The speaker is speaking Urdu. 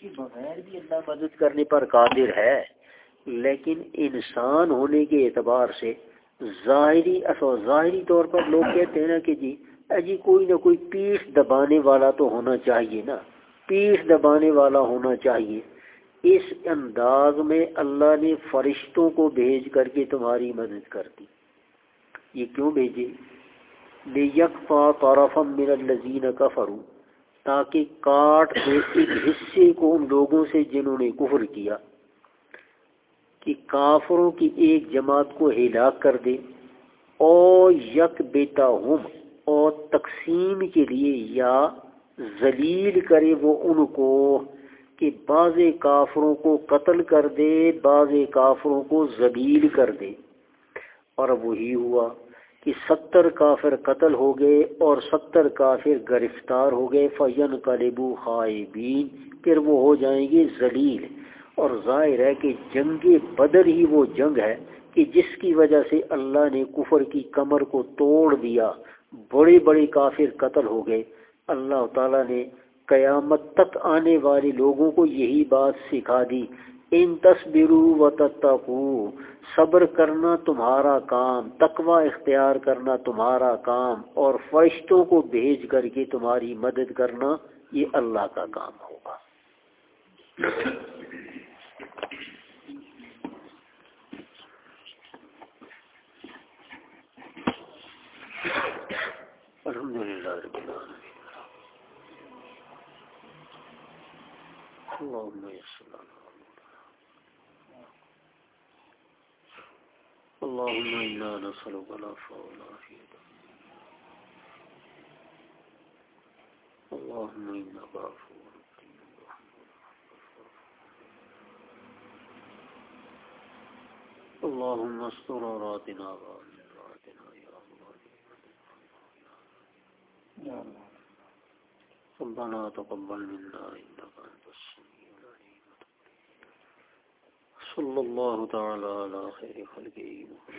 کے بغیر بھی اللہ مدد کرنے پر قادر ہے، لیکن انسان ہونے کے اعتبار سے ظاہری ظاہری طور پر لوگ کہتے ہیں نا کہ جی جی کوئی نہ کوئی پیٹھ دبانے والا تو ہونا چاہیے نا، پیٹھ دبانے والا ہونا چاہیے۔ اس انداز میں اللہ نے فرشتوں کو بھیج کر کے تمہاری مدد کر دی۔ یہ کیوں بھیجے؟ بے یکفا طرفم من الزین کا فرو تاکہ کاٹ دے ایک حصے کو ان لوگوں سے جنہوں نے کفر کیا کہ کافروں کی ایک جماعت کو ہلاک کر دے او یک بیتا ہم اور تقسیم کے لیے یا ذلیل کرے وہ ان کو کہ بعض کافروں کو قتل کر دے، بعض کافروں کو ذلیل کر دے۔ اور وہی ہوا۔ کہ ستر کافر قتل ہو گئے اور ستر کافر گرفتار ہو گئے فین کلبو خائبین پھر وہ ہو جائیں گے ذلیل۔ اور ظاہر ہے کہ جنگ بدر ہی وہ جنگ ہے کہ جس کی وجہ سے اللہ نے کفر کی کمر کو توڑ دیا، بڑے بڑے کافر قتل ہو گئے۔ اللہ تعالیٰ نے قیامت تک آنے والے لوگوں کو یہی بات سکھا دی ان تصبرو و تتقو صبر کرنا تمہارا کام، تقوی اختیار کرنا تمہارا کام، اور فرشتوں کو بھیج کر کے تمہاری مدد کرنا، یہ اللہ کا کام ہوگا۔ الحمد للہ رب العالمین۔ اللهم اللهم إنا نسألك العفو والعافية. اللهم إنك عفو اللهم استر عوراتنا وآمن رواتنا يا الله. ربنا تقبل منا إنك أنت السميع صلى الله تعالى على خير خلقه. محمد